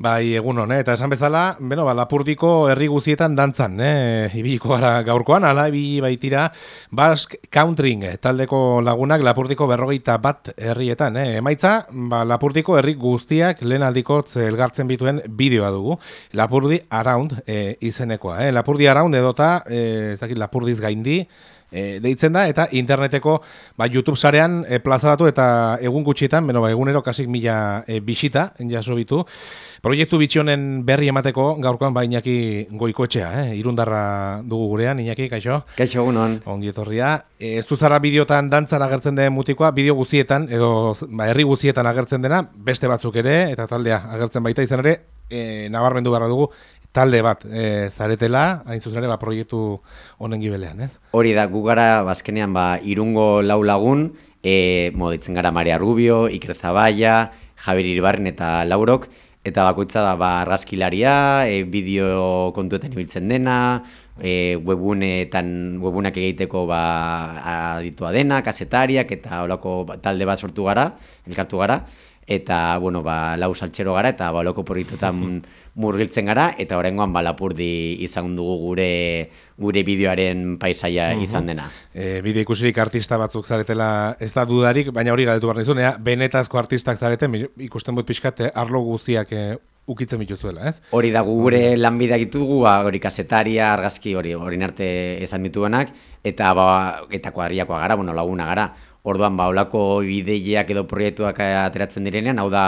Bai, egun hon, eta esan bezala, beno, ba, lapurdiko herri guzietan dantzan, eh? ibiliko gara gaurkoan, ala, ibili baitira, Basque Countrying, taldeko lagunak lapurdiko berrogeita bat herrietan, eh? emaitza, ba, lapurdiko herri guztiak lehen aldiko elgartzen bituen bideoa dugu, lapurdi around eh, izenekoa, eh? lapurdi around edota, eh, ez dakit, lapurdiz gaindi, e, deitzen da, eta interneteko ba, YouTube sarean e, plazaratu eta egun gutxietan, beno, ba, egunero kasik mila e, bisita, jaso bitu. Proiektu bitxionen berri emateko gaurkoan ba Iñaki goikoetxea, eh? irundarra dugu gurean, Iñaki, kaixo? Kaixo, egunon. Ongi etorria. Ez duzara bideotan dantzan agertzen den mutikoa, bideo guztietan, edo ba, herri guztietan agertzen dena, beste batzuk ere, eta taldea agertzen baita izan ere, e, nabarmendu barra dugu, talde bat e, zaretela, hain zuzen ere, ba, proiektu honen gibelean, ez? Hori da, gu gara, bazkenean, ba, irungo lau lagun, e, moditzen gara Maria Rubio, Iker Zaballa, Javier Irbarren eta Laurok, eta bakoitza da, ba, argazkilaria, e, bideo kontuetan ibiltzen dena, e, webunetan, webunak egiteko ba, aditua dena, kasetariak, eta holako talde bat sortu gara, elkartu gara, eta bueno, ba, lau saltxero gara eta baloko porritutan murgiltzen gara eta horrengoan balapurdi izan dugu gure gure bideoaren paisaia izan dena. E, bideo ikusirik artista batzuk zaretela ez da dudarik, baina hori galdetu behar nizun, benetazko artistak zareten, ikusten dut pixkat, eh, arlo guztiak eh, ukitzen bituzuela, ez? Hori da, gure lanbidea ditugu, ba, hori kasetaria, argazki, hori hori arte esan dituenak, eta, ba, eta kuadriakoa gara, bueno, laguna gara. Orduan, ba, olako ideiak edo proiektuak ateratzen direnean, hau da,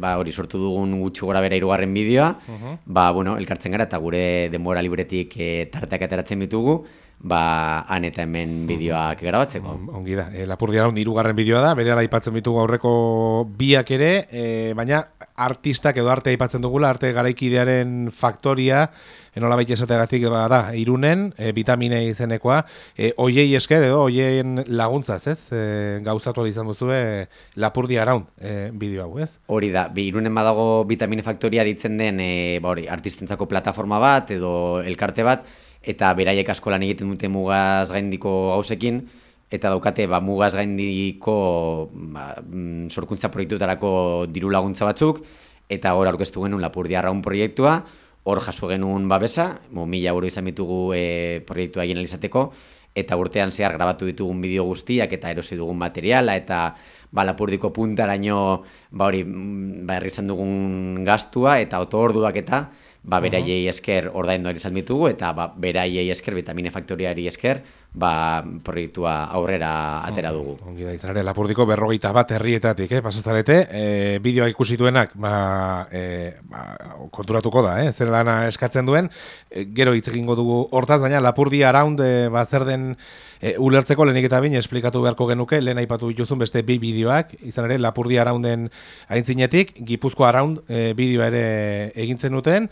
ba, hori sortu dugun gutxi gora bera irugarren bideoa, ba, bueno, elkartzen gara eta gure denbora libretik e, tarteak ateratzen ditugu, ba, han eta hemen bideoak grabatzeko. Ongi da, e, lapurdi araun irugarren bideoa da, bere aipatzen ditugu aurreko biak ere, e, baina artistak edo arte aipatzen dugula, arte garaikidearen faktoria, enola baita esateagatik ba, da, irunen, e, vitamine izenekoa, e, oiei esker edo oieien laguntzaz, ez? E, gauzatu izan duzu e, lapurdi araun e, bideo hau, ez? Hori da, irunen badago vitamine faktoria ditzen den e, ba, hori, artistentzako plataforma bat edo elkarte bat, eta beraiek askolan egiten dute mugaz gaindiko hausekin, eta daukate ba, mugaz gaindiko ba, mm, sorkuntza proiektuetarako diru laguntza batzuk, eta hor aurkeztu genuen lapurdi araun proiektua, hor jaso genuen babesa, mo, mila euro izan ditugu e, proiektua egin alizateko, eta urtean zehar grabatu ditugun bideo guztiak eta erosi dugun materiala, eta ba, lapurdiko puntaraino ba, hori, mm, ba, dugun gastua, eta oto orduak eta, ba, beraiei esker ordaindu ari salmitugu, eta ba, beraiei esker, vitamine faktoriari esker, ba, proiektua aurrera atera dugu. Ongi da, izan ere, lapurdiko berrogeita bat herrietatik, eh, pasazarete, e, bideoa ikusituenak, ba, e, ba, konturatuko da, eh, zer lana eskatzen duen, e, gero hitz egingo dugu hortaz, baina lapurdi araund, e, ba, zer den e, ulertzeko lehenik eta bine esplikatu beharko genuke, lehen aipatu dituzun beste bi bideoak, izan ere, lapurdi araunden aintzinetik, gipuzko araund e, bideoa ere egintzen duten,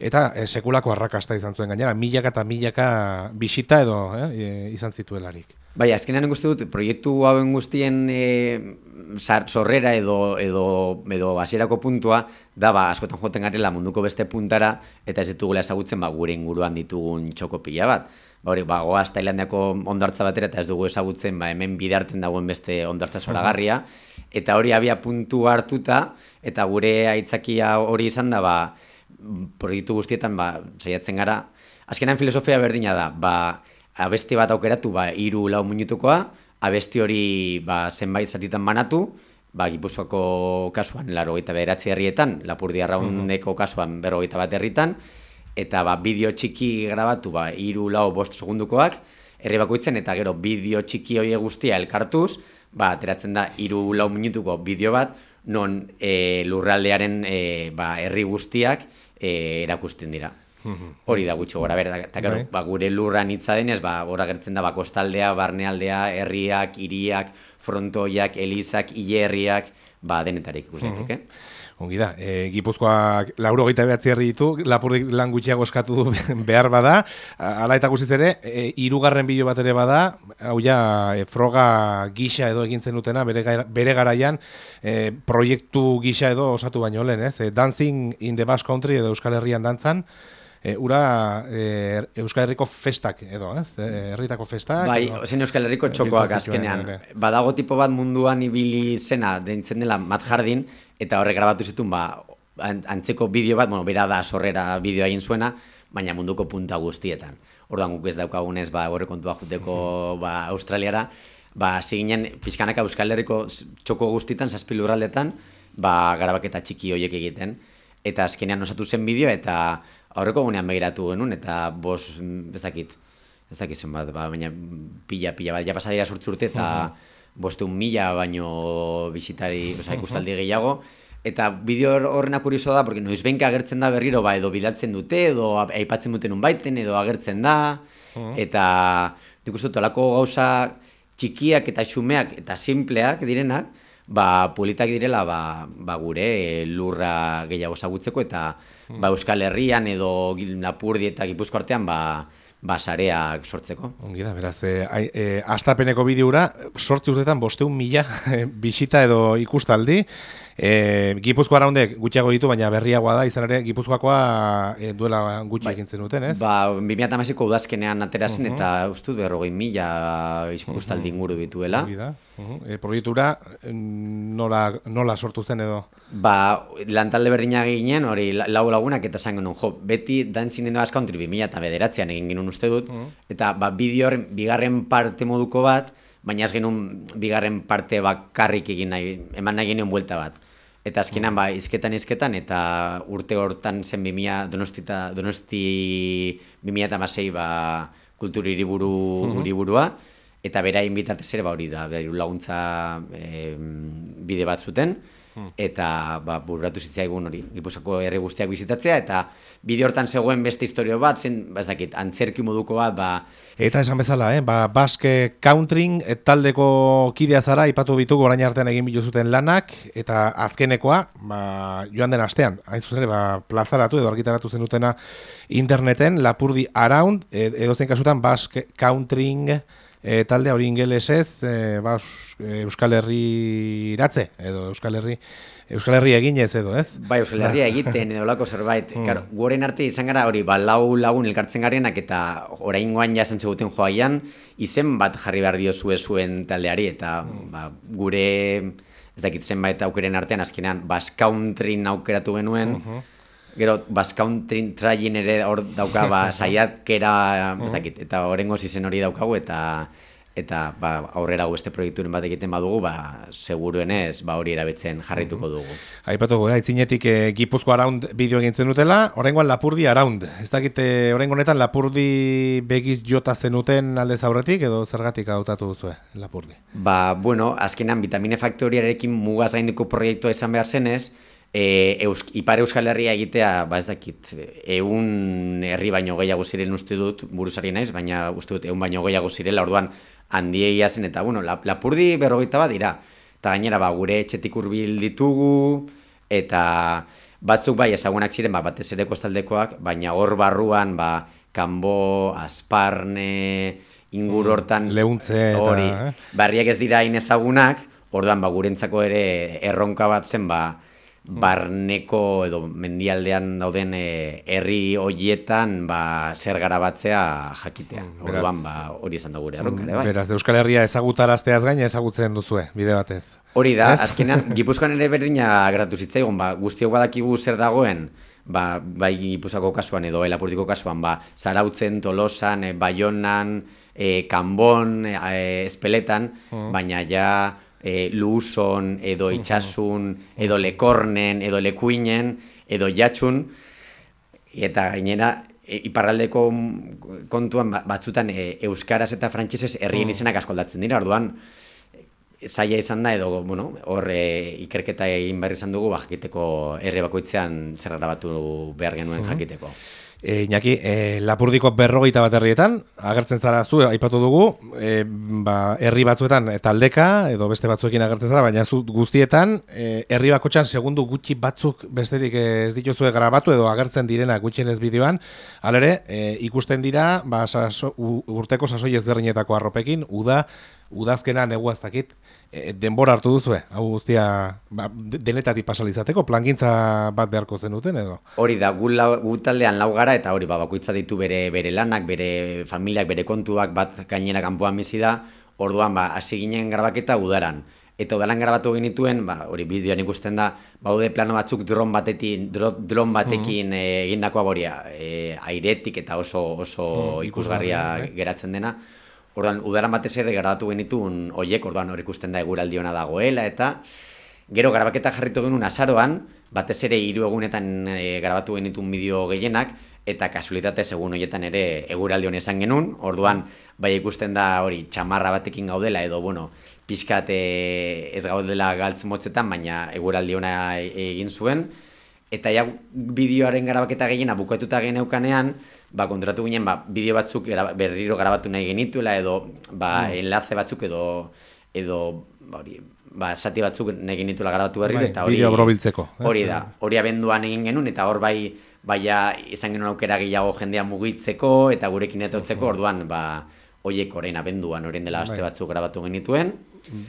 eta e, sekulako arrakasta izan zuen gainera, milaka eta milaka bisita edo eh, izan zituelarik. Bai, azkenean guzti dut, proiektu hauen guztien e, sorrera edo, edo, edo hasierako puntua, da, ba, askotan joten garela munduko beste puntara, eta ez ditugula ezagutzen, ba, gure inguruan ditugun txoko pila bat. Ba, hori, ba, goaz Tailandiako ondartza batera, eta ez dugu ezagutzen, ba, hemen bidarten dagoen beste ondartza zoragarria, eta hori abia puntu hartuta, eta gure aitzakia hori izan da, ba, proiektu guztietan ba, saiatzen gara. Azkenan filosofia berdina da, ba, abesti bat aukeratu, ba, iru lau minutukoa, abesti hori ba, zenbait zatitan banatu, ba, Gipuzkoako kasuan laro gaita herrietan, Lapurdi Arraundeko kasuan berrogeita bat herritan, eta ba, bideo txiki grabatu, ba, iru lau bost segundukoak, herri bakoitzen, eta gero bideo txiki hori guztia elkartuz, ba, ateratzen da iru lau minutuko bideo bat, non e, lurraldearen e, ba, herri guztiak, e, erakusten dira. Hori da gutxo gora, berda, eta bai. ba, gure lurran hitza denez, ba, gora gertzen da, ba, kostaldea, barnealdea, herriak, hiriak, frontoiak, elizak, hilerriak, ba, denetarik ikusten, uh eh? Ongi da, e, Gipuzkoak lauro gita behatzi herri ditu, lapurrik lan gutxiago eskatu du behar bada, ala eta guztiz ere, e, irugarren bideo bat ere bada, hau ja, e, froga gisa edo egintzen dutena, bere, bere garaian, e, proiektu gisa edo osatu baino lehen, ez? E, Dancing in the Basque Country edo Euskal Herrian dantzan, e, ura e, Euskal Herriko festak edo, ez? E, herritako festak. Bai, zen Euskal Herriko txokoak azkenean. Badago tipo bat munduan ibili zena, deintzen dela Matt Jardin, eta horrek grabatu zituen ba, antzeko bideo bat, bueno, bera da sorrera bideo egin zuena, baina munduko punta guztietan. Orduan guk ez daukagunez, ba, horre kontua juteko ba, Australiara, ba, ziginen pixkanaka Euskal Herriko txoko guztietan, zazpi lurraldetan, ba, garabaketa txiki horiek egiten. Eta azkenean osatu zen bideo, eta aurreko gunean begiratu genuen, eta bos, ez dakit, ez dakit zen bat, ba, baina pila, pila, bat, ja pasadira sortzurte, eta boste un mila baino bisitari, oza, ikustaldi gehiago, Eta bideo horrena kurioso da, porque noiz benka agertzen da berriro, ba, edo bilatzen dute, edo aipatzen duten un baiten, edo agertzen da, eta nik uste tolako gauza txikiak eta xumeak eta simpleak direnak, ba, politak direla ba, ba gure lurra gehiago zagutzeko, eta ba, Euskal Herrian edo Lapurdi eta Gipuzko artean, ba, ba, sareak sortzeko. Ongi da, beraz, e, e, astapeneko bideura, sortzi urtetan bosteun mila bisita edo ikustaldi, E, Gipuzkoa araundek gutxiago ditu, baina berriagoa da, izan ere, Gipuzkoakoa e, duela gutxi bai. egintzen duten, ez? Ba, 2008ko udazkenean aterazen uh -huh. eta ustut berrogei mila izkustaldi inguru dituela. Uh -huh. e, proiektura nola, nola sortu zen edo? Ba, lantalde berdina ginen, hori lau lagunak eta zango nun, jo, beti Dancing in the Country 2000 eta bederatzean egin genuen uste dut, eta ba, bideo bigarren parte moduko bat, baina ez genuen bigarren parte bakarrik egin nahi, eman nahi genuen buelta bat. Eta azkenan, ba, izketan izketan, eta urte hortan zen 2000, donostita, donosti 2000 eta masei, ba, kultur iriburu, iriburua, eta bera inbitatez ere, ba, hori da, laguntza e, bide bat zuten, eta ba, burratu zitzaigun hori, Gipuzako herri guztiak bizitatzea, eta bide hortan zegoen beste historio bat, zen, ba, dakit, antzerki moduko bat, ba... Eta esan bezala, eh? ba, Baske Countering taldeko kidea zara, ipatu bitugu orain artean egin bilu zuten lanak, eta azkenekoa, ba, joan den astean, hain zuzen, ba, plazaratu edo argitaratu zenutena interneten, Lapurdi Around, edo zen kasutan Baske Countering, e, talde hori ingelesez e, ba, e, Euskal Herri iratze, edo Euskal Herri Euskal Herri eginez edo, ez? Bai, Euskal Herri egiten edo lako zerbait. Mm. Claro, guren arte izan gara hori, ba, lau lagun elkartzen garenak eta orain guan jasen zeguten joaian, izen bat jarri behar dio zue zuen taldeari, eta mm. ba, gure, ez dakit zenbait aukeren artean, azkenean, Basque Country aukeratu genuen, uh Gero, Basque Country traien ere hor dauka, ba, saiatkera, ez dakit, eta horrengo izen hori daukagu, eta eta ba, aurrera beste proiekturen bat egiten badugu, ba, seguruenez ba, hori erabetzen jarrituko dugu. Aipatuko, da, itzinetik e, Gipuzko Araund bideo egintzen dutela, horrengoan Lapurdi Araund. Ez dakite, horrengo honetan Lapurdi begiz jota zenuten alde zaurretik, edo zergatik hautatu duzu, Lapurdi? Ba, bueno, azkenan, vitamine faktoriarekin mugaz gainduko proiektua izan behar zenez, e, Eus, Ipar Euskal Herria egitea, ba ez dakit, eun herri baino gehiago ziren uste dut, buruzari naiz, baina uste dut eun baino gehiago zirela, orduan handieia zen, eta bueno, lapurdi berrogeita bat dira, eta gainera ba, gure etxetik hurbil ditugu, eta batzuk bai ezagunak ziren, ba, batez ere kostaldekoak, baina hor barruan, ba, kanbo, asparne, ingur mm, hortan, lehuntze, hori, eh? barriak ez dira inezagunak, orduan ba, gurentzako ere erronka bat zen, ba, barneko edo mendialdean dauden e, herri hoietan ba, zer garabatzea jakitea. Mm, Orduan ba, hori esan da gure arronkare, bai. Beraz, Euskal Herria ezagutarazteaz gain ezagutzen duzue, bide batez. Hori da, azkenean, Gipuzkoan ere berdina gratu zitzaigun, ba, guztiok badakigu zer dagoen, ba, bai Gipuzako kasuan edo elapurtiko kasuan, ba, zarautzen, tolosan, e, baionan, e, kanbon, e, espeletan, mm. baina ja e, luson, edo itxasun, edo lekornen, edo lekuinen, edo jatxun, eta gainera, e, iparraldeko kontuan ba, batzutan e, euskaraz eta frantsesez herrien izenak askoldatzen dira, orduan zaila izan da edo bueno, hor e, ikerketa egin behar izan dugu ba, jakiteko herri bakoitzean zer grabatu behar genuen jakiteko. E, Iñaki, e, lapurdiko berrogeita bat herrietan, agertzen zara zu, aipatu dugu, e, ba, herri batzuetan taldeka, edo beste batzuekin agertzen zara, baina zu guztietan, e, herri bakotxan segundu gutxi batzuk besterik ez dituzue grabatu, edo agertzen direna gutxien ez bideoan, alere, e, ikusten dira, ba, saso, urteko sasoi ezberdinetako arropekin, uda, udazkena neguaztakit, e, denbora hartu duzu, hau guztia ba, denetati pasalizateko, plangintza bat beharko zenuten edo? Hori da, gu, lau, gu taldean lau gara eta hori ba, bakoitza ditu bere, bere lanak, bere familiak, bere kontuak bat gainera kanpoan bizi da, orduan ba, hasi ginen grabaketa udaran. eta udalan grabatu genituen, ba, hori bideoan ikusten da, baude plano batzuk dron batekin, dro, dron batekin mm -hmm. egindakoa boria, e, airetik eta oso oso mm, ikusgarria bai. geratzen dena. Orduan, udaran batez ere grabatu genituen oiek, orduan hori ikusten da eguraldi ona dagoela, eta gero grabaketa jarritu genuen azaroan, batez ere hiru egunetan e, grabatu genituen bideo gehienak, eta kasualitate segun horietan ere eguraldi hon esan genuen, orduan, bai ikusten da hori txamarra batekin gaudela, edo, bueno, pixkat e, ez gaudela galtz motzetan, baina eguraldi ona egin zuen. Eta ja bideoaren garabaketa gehiena bukatuta geneukanean, ba, kontratu ginen ba, bideo batzuk berriro grabatu nahi genituela, edo ba, mm. enlace batzuk edo, edo ba, hori, ba, sati batzuk nahi genituela grabatu berriro. Bai, eta hori, brobiltzeko. Hori da, hori abenduan egin genuen, eta hor bai, baia izan genuen aukera gehiago jendea mugitzeko, eta gurekin etotzeko, orduan, ba, oiek orain abenduan, orain dela aste bai. batzuk grabatu genituen.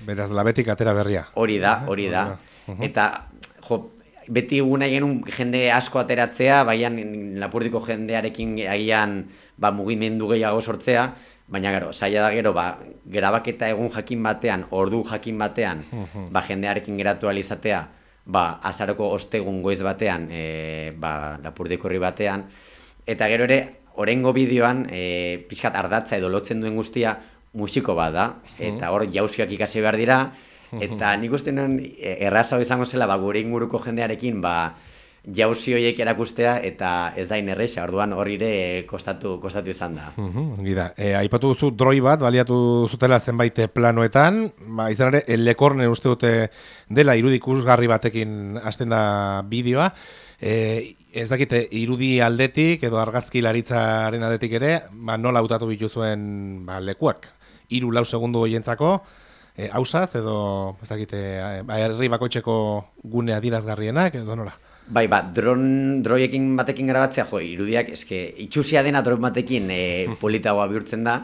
Beraz, labetik atera berria. Hori da, hori da. Eta, jo, beti guna genuen jende asko ateratzea, baian lapurdiko jendearekin agian ba, mugimendu gehiago sortzea, baina gero, saia da gero, ba, grabaketa egun jakin batean, ordu jakin batean, ba, jendearekin geratu alizatea, ba, azaroko ostegun goiz batean, e, ba, lapurdiko horri batean, eta gero ere, orengo bideoan, e, pixkat ardatza edo lotzen duen guztia, musiko bat da, eta hor jauzioak ikasi behar dira, eta nik uste nuen e, erraza izango zela, ba, gure inguruko jendearekin, ba, jauzi horiek erakustea eta ez da inerreixa, orduan hori ere kostatu, kostatu izan da. Gida, e, aipatu duzu droi bat, baliatu zutela zenbait planoetan, ba, izan ere, lekorne uste dute dela irudikusgarri batekin hasten da bideoa, e, ez dakite irudi aldetik edo argazki laritzaren aldetik ere, ba, nola hautatu bituzuen ba, lekuak, iru lau segundu goientzako, e, hausaz edo ez dakite, ba, herri bakoitzeko gune adirazgarrienak edo nola? Bai, ba, dron, droiekin batekin grabatzea, jo, irudiak, eske, itxusia dena dron batekin e, politagoa bihurtzen da,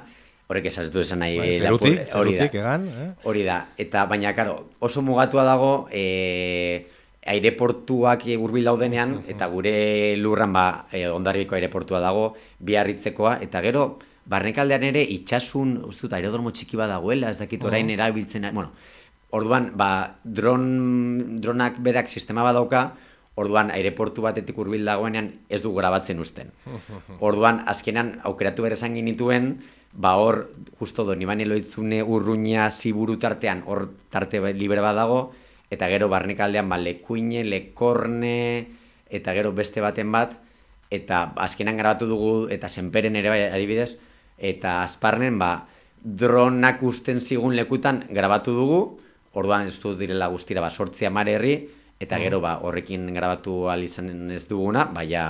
horrek esaztu esan nahi... Bai, zerutik, zerutik, egan. Eh? Hori da, eta baina, karo, oso mugatua dago, e, aireportuak hurbil daudenean eta gure lurran ba e, aireportua dago biarritzekoa eta gero barnekaldean ere itsasun ustut aerodromo txiki badagoela ez dakit orain oh. erabiltzen bueno orduan ba dron dronak berak sistema badauka orduan aireportu batetik hurbil dagoenean ez du grabatzen uzten orduan azkenan aukeratu bere esan ginituen ba hor justo Donibane Loitzune urruña ziburu tartean hor tarte libre badago eta gero barnekaldean ba, lekuine, lekorne, eta gero beste baten bat, eta azkenan grabatu dugu, eta senperen ere bai adibidez, eta azparnen, ba, dronak usten zigun lekutan grabatu dugu, orduan ez du direla guztira, ba, sortzia mare herri, eta gero ba, horrekin grabatu al izan ez duguna, baina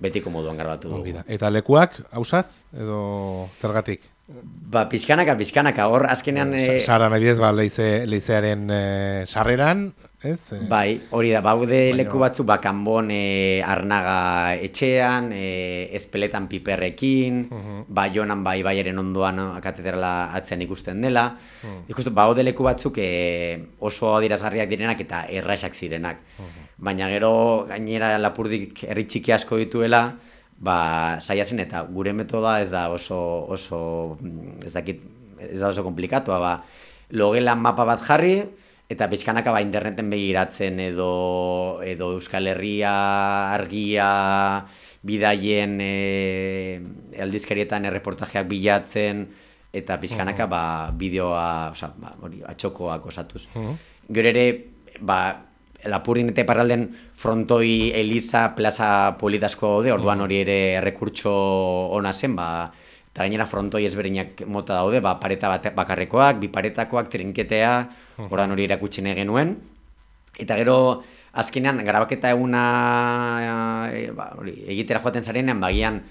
betiko moduan grabatu dugu. Eta lekuak, hausaz, edo zergatik? Ba, pizkanaka, pizkanaka, hor azkenean... E... Sara nahi ba, leize, leizearen e, sarreran, ez? E... Bai, hori da, baude leku batzu, ba, kanbon e, arnaga etxean, e, espeletan piperrekin, uh -huh. ba, jonan bai baiaren ondoan katedrala atzean ikusten dela. Uh -huh. Ikustu, baude leku batzuk e, oso adirazgarriak direnak eta erraixak zirenak. Baina gero, gainera lapurdik erritxiki asko dituela, ba, saia zen eta gure metoda ez da oso, oso ez dakit, ez da oso komplikatua, ba, logelan mapa bat jarri, eta pizkanaka ba interneten begiratzen edo, edo Euskal Herria argia bidaien e, aldizkarietan erreportajeak bilatzen, eta pizkanaka ba, bideoa, oza, ba, hori, atxokoak osatuz. Uh Gero ere, ba, lapurdin eta parralden frontoi Eliza plaza politasko daude, orduan hori ere errekurtso ona zen, ba, eta gainera frontoi ezberdinak mota daude, ba, pareta bat, bakarrekoak, bi paretakoak, trinketea, orduan hori erakutsi genuen. Eta gero, azkenean, grabaketa eguna e, ba, hori, egitera joaten zarenean, bagian,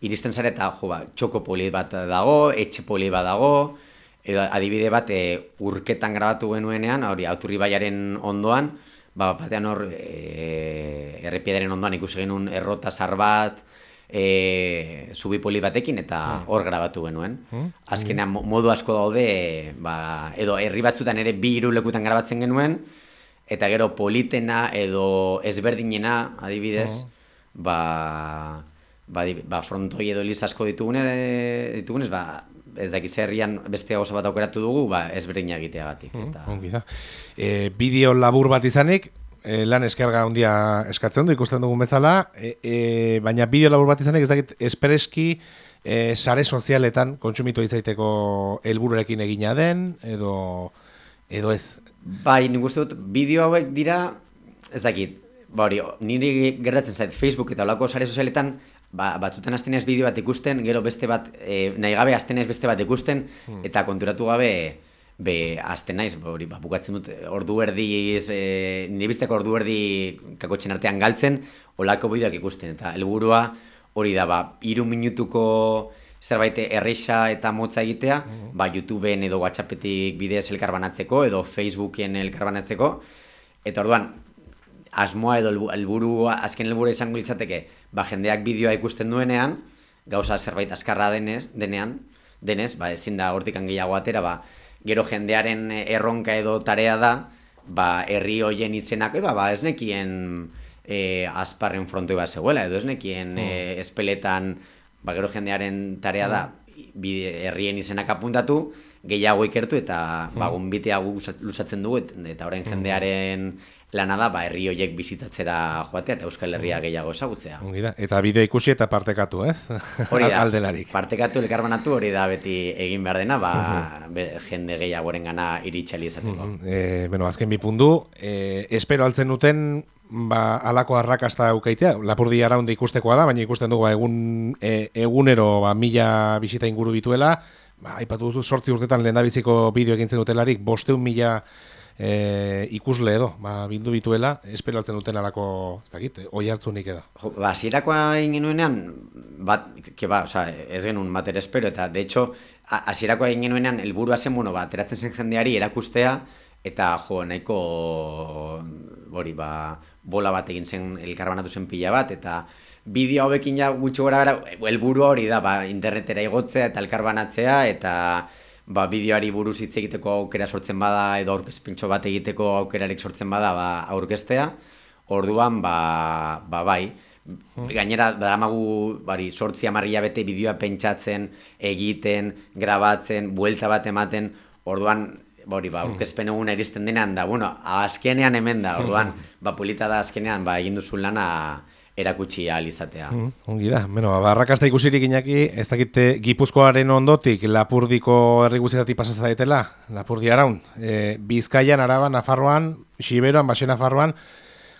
iristen zare eta jo, ba, txoko polit bat dago, etxe polit bat dago, edo adibide bat e, urketan grabatu genuenean, hori, auturri baiaren ondoan, ba, batean hor e, errepiedaren ondoan ikusi genuen errota zar bat e, zubi poli batekin eta ah. hor grabatu genuen. Hmm. Azkenean modu asko daude ba, edo herri batzutan ere bi hiru lekutan grabatzen genuen eta gero politena edo ezberdinena adibidez hmm. ba, ba, ba frontoi edo eliz asko ditugunez, ditugunez ba, ez dakiz herrian beste oso bat aukeratu dugu, ba, ez berdina egiteagatik. Eta... Ongi da. E, bideo labur bat izanik, e, lan eskerga handia eskatzen du, ikusten dugun bezala, e, e, baina bideo labur bat izanik ez dakit espereski e, sare sozialetan kontsumitu izaiteko helbururekin egina den, edo, edo ez. Bai, nik uste dut, bideo hauek dira, ez dakit, ba hori, niri gertatzen zait Facebook eta olako sare sozialetan, ba, batzutan azten ez bideo bat ikusten, gero beste bat, e, nahi gabe azten ez beste bat ikusten, eta konturatu gabe, be, azten naiz, hori, ba, bukatzen dut, ordu erdiz, e, nire bizteko ordu erdi kakotxen artean galtzen, olako bideoak ikusten, eta helburua hori da, ba, iru minutuko zerbait erreixa eta motza egitea, ba, YouTubeen edo WhatsAppetik bidez elkarbanatzeko, edo Facebooken elkarbanatzeko, eta orduan, asmoa edo helbu- helburua azken helburua izango litzateke, ba jendeak bideoa ikusten duenean, gauza zerbait askarra denez, denean, denez, ba ezin da hortikan gehiago atera, ba gero jendearen erronka edo tarea da, ba herri hoien izenak, ba, ba ez nekien e, azparren frontoi bat zegoela, edo ez nekien e, espeletan, ba gero jendearen tarea da, bide, herrien izenak apuntatu, gehiago ikertu eta ba, gonbitea gu lusatzen dugu et- eta orain jendearen lana da ba, herri horiek bizitatzera joatea eta Euskal Herria gehiago ezagutzea. Ongi da. Eta bideo ikusi eta partekatu, ez? Hori da, Aldelarik. partekatu elkarbanatu hori da beti egin behar dena, ba, be, jende gehiagoren gana iritxali izateko. E, bueno, azken bi puntu, e, espero altzen duten ba, alako arrakasta aukaitea. Lapurdi araunde ikustekoa da, baina ikusten dugu ba, egun, e, egunero ba, mila bisita inguru bituela. Ba, aipatu duzu sortzi urtetan lehendabiziko bideo egintzen dutelarik, bosteun mila e, ikusle edo, ba, bildu bituela, espero altzen duten alako, ez dakit, oi hartzunik edo. Jo, ba, zirakoa egin genuenean, bat, ke ba, oza, ez genuen bat espero, eta de hecho, hasierakoa egin genuenean, helburua zen, bueno, ba, ateratzen zen jendeari erakustea, eta jo, nahiko, hori, ba, bola bat egin zen, elkarbanatu zen pila bat, eta bideo hauekin ja gutxi gora gara, helburua hori da, ba, internetera igotzea eta elkarbanatzea, eta ba, bideoari buruz hitz egiteko aukera sortzen bada, edo aurkezpintxo bat egiteko aukerarik sortzen bada, ba, aurkeztea, Orduan, ba, ba bai, gainera daramagu bari, sortzi amarria bete bideoa pentsatzen, egiten, grabatzen, buelta bat ematen, orduan, hori, ba, aurkezpen eguna iristen denean da, bueno, azkenean hemen da, orduan, ba, polita da azkenean, ba, egin duzun lana erakutsi ahal izatea. Mm, ongi da, bueno, barrakasta ikusirik inaki, ez dakite Gipuzkoaren ondotik Lapurdiko herri guztietatik pasa zaitela, Lapurdi araun. E, Bizkaian, Araban, Nafarroan, Xiberoan, Baxe Nafarroan,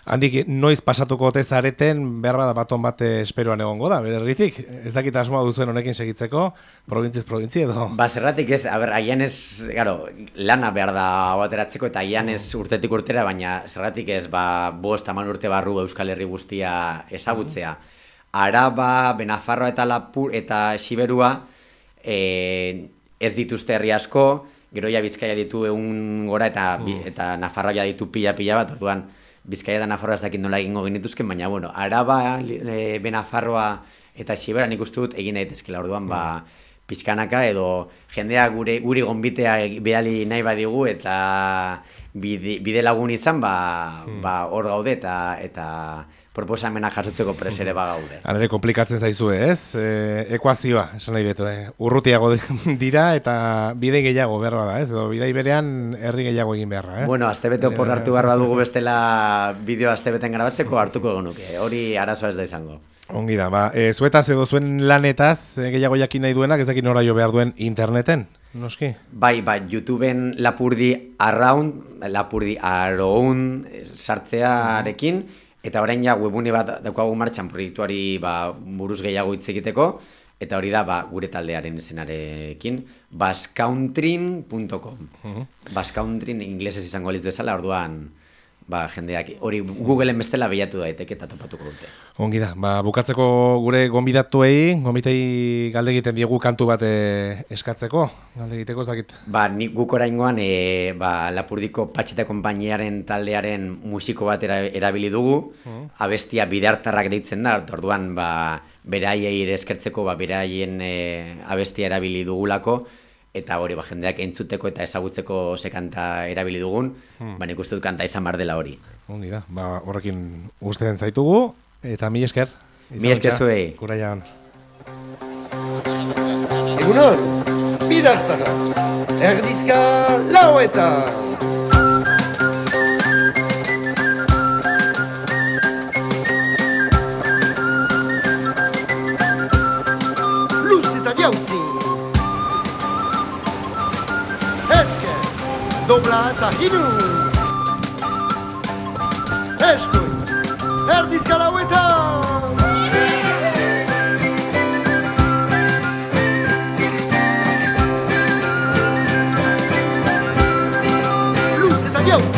handik noiz pasatuko ote zareten, berra da baton bate esperoan egongo da, bere herritik. Ez dakit asmoa duzuen honekin segitzeko, probintziz probintzi edo. Ba, zerratik ez, a ber, agian ez, garo, lana behar da hau ateratzeko eta agian ez urtetik urtera, baina zerratik ez, ba, bost aman urte barru Euskal Herri guztia ezagutzea. Araba, Benafarroa eta Lapur eta Siberua e, ez dituzte herri asko, gero ja Bizkaia ditu egun gora eta, bi- eta Nafarroa ditu pila-pila bat, orduan Bizkaia eta Nafarroa ez dakit nola egingo genituzken, baina bueno, Araba, e, Benafarroa eta Sibera nik dut egin daitezkela, orduan ba, pizkanaka edo jendea gure guri gonbitea bidali nahi badigu eta bide, bide lagun izan ba, ba hor gaude eta eta proposamena jasotzeko presere ba gaude. Alere komplikatzen zaizue, ez? E, ekuazioa, esan nahi betu, eh? urrutiago dira eta bide gehiago berra da, ez? Edo bidei berean herri gehiago egin beharra, eh? Bueno, astebete opor hartu behar badugu bestela bideo astebeten grabatzeko hartuko genuke. Hori arazoa ez da izango. Ongi da, ba, e, zuetaz edo zuen lanetaz e, gehiago jakin nahi duenak, ez dakit nora jo behar duen interneten, noski? Bai, ba, YouTubeen lapurdi around, lapurdi around eh, sartzearekin, eta orain ja webune bat daukagu martxan proiektuari ba, buruz gehiago hitz egiteko, eta hori da ba, gure taldearen izenarekin, bascountrin.com. Bascountrin inglesez izango litz bezala, orduan ba, jendeak, hori Googleen bestela bilatu daiteke eta topatuko dute. Ongi da, ba, bukatzeko gure gonbidatuei, gonbitei galde egiten diegu kantu bat e, eskatzeko, galde egiteko ez dakit. Ba, nik guk oraingoan e, ba, Lapurdiko Patxeta konpainiaren taldearen musiko bat era- erabili dugu, abestia bidartarrak deitzen da, orduan ba, beraiei eskertzeko ba, beraien e, abestia erabili dugulako, eta hori ba, jendeak entzuteko eta ezagutzeko ze kanta erabili dugun, ba, nik uste dut kanta izan bar dela hori. Ongi da, ba, horrekin usten zaitugu, eta mi esker. Mi esker zuei. Kuraian. Egunon, bidartara, erdizka lauetan. Dobla eta hiru. Eskoi, erdizka lauetan. Luz eta jautzi.